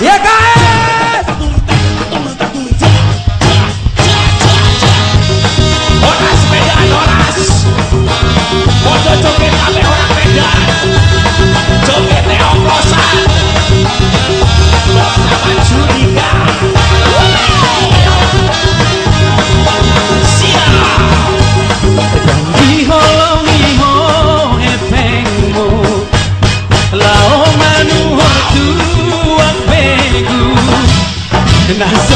Ya cae. Lao